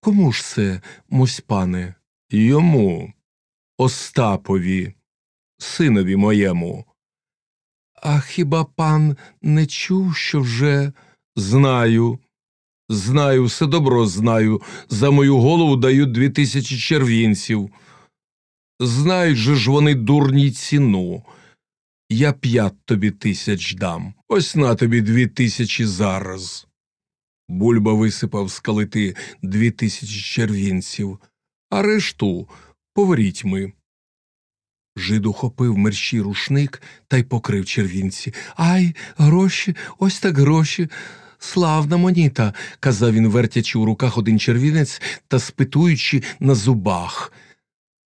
Кому ж це, мусь пане? Йому, Остапові, синові моєму. А хіба пан не чув, що вже знаю? Знаю, все добро знаю. За мою голову дають дві тисячі червінців. Знають же ж вони дурні ціну. Я п'ять тобі тисяч дам. Ось на тобі дві тисячі зараз. Бульба висипав з калити дві тисячі червінців, а решту поверіть ми. Жид ухопив мерщій рушник та й покрив червінці. Ай, гроші, ось так гроші. Славна моніта, казав він, вертячи у руках один червінець та спитуючи на зубах.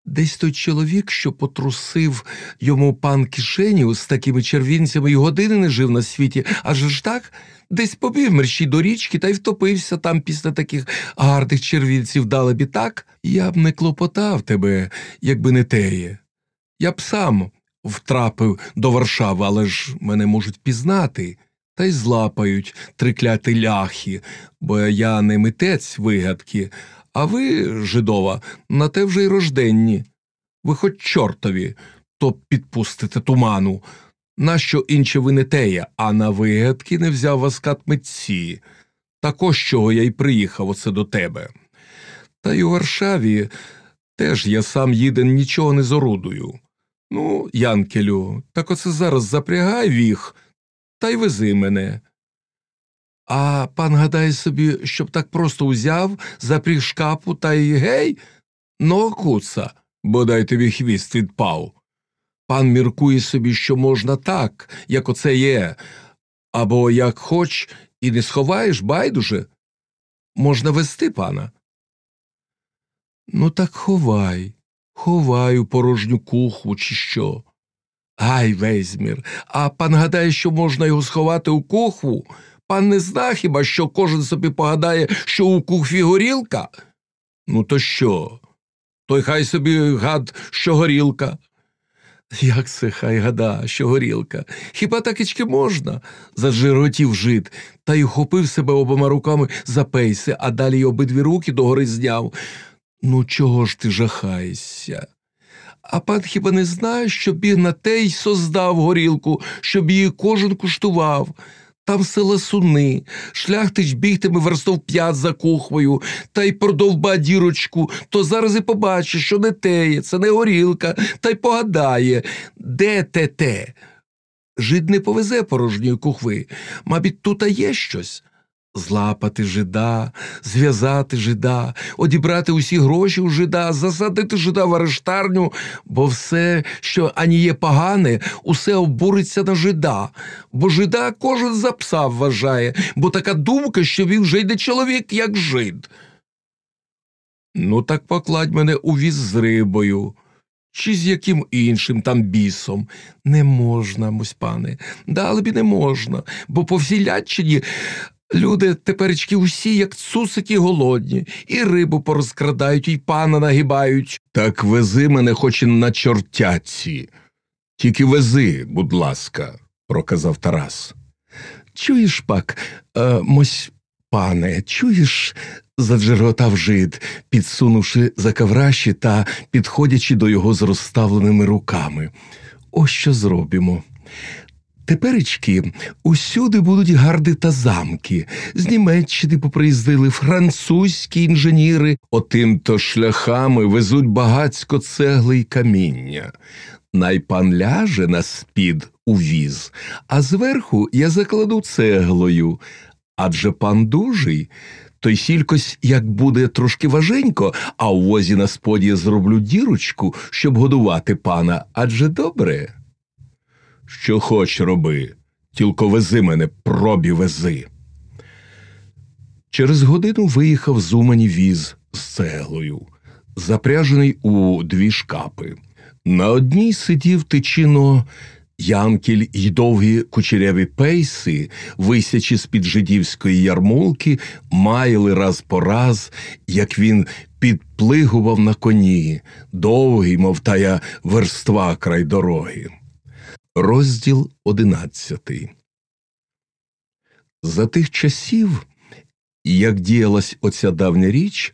Десь той чоловік, що потрусив йому пан кишеню з такими червінцями й години не жив на світі, аж ж так? Десь побів мерщій до річки та й втопився там після таких гарних червінців дали б і так. Я б не клопотав тебе, якби не теє. Я б сам втрапив до Варшави, але ж мене можуть пізнати, та й злапають трикляті ляхи, бо я не митець вигадки, а ви, жидова, на те вже й рожденні. Ви хоч чортові, то підпустите туману. Нащо інше ви не теє, а на вигадки не взяв вас кат митці. Також чого я й приїхав оце до тебе. Та й у Варшаві теж я сам їден нічого не зорудую. Ну, Янкелю, так оце зараз запрягай віх та й вези мене. А пан гадає собі, щоб так просто узяв, запріг шкапу та й гей, ну, куца, бодай тобі хвіст відпав. Пан міркує собі, що можна так, як оце є, або як хоч, і не сховаєш, байдуже. Можна вести пана. Ну, так ховай, ховай у порожню кухву, чи що. Гай, Вейзмір, а пан гадає, що можна його сховати у кухву? Пан не зна хіба, що кожен собі погадає, що у кухві горілка? Ну, то що? Той хай собі гад, що горілка. Як це хай гада, що горілка? Хіба такички можна? зажиротів жид, та й ухопив себе обома руками за пейси, а далі й обидві руки догори зняв. Ну, чого ж ти жахаєшся? А пан хіба не знає, що біг на те й создав горілку, щоб її кожен куштував? Там села суни, шляхтич бігтиме верстов п'ять за кухвою та й продовба дірочку, то зараз і побачиш, що не теє, це не горілка, та й погадає, де те те. Жид не повезе порожньої кухви, мабуть, тут є щось. Злапати жида, зв'язати жида, одібрати усі гроші у жида, засадити жида в арештарню, бо все, що ані є погане, усе обуриться на жида, бо жида кожен за пса вважає, бо така думка, що він вже й не чоловік, як жид. Ну, так покладь мене у віз з рибою. Чи з яким іншим там бісом. Не можна, мусь пане, дали б не можна, бо по всій Лятчині Люди теперечки усі, як цусики голодні, і рибу порозкрадають, і пана нагибають. Так вези мене хоч і на чортяці. Тільки вези, будь ласка, проказав Тарас. Чуєш пак, е, мось пане, чуєш? заджеротав жид, підсунувши за кавраші та підходячи до його з розставленими руками. Ось що зробимо. Теперечки усюди будуть гарди та замки. З Німеччини поприїздили французькі інженіри, отим то шляхами везуть багацько цегли й каміння. Найпан ляже на спід у віз, а зверху я закладу цеглою. Адже пан дужий, то й сількось як буде трошки важенько, а у возі на споді зроблю дірочку, щоб годувати пана. Адже добре. Що хоч роби, тільки вези мене, пробі вези. Через годину виїхав з Умані віз з цеглою, запряжений у дві шкапи. На одній сидів тичино Янкіль й довгі кучеряві пейси, висячи з під жидівської ярмолки, маяли раз по раз, як він підплигував на коні, довгий, мов тая верства край дороги. Розділ одинадцятий. За тих часів, як діялась оця давня річ,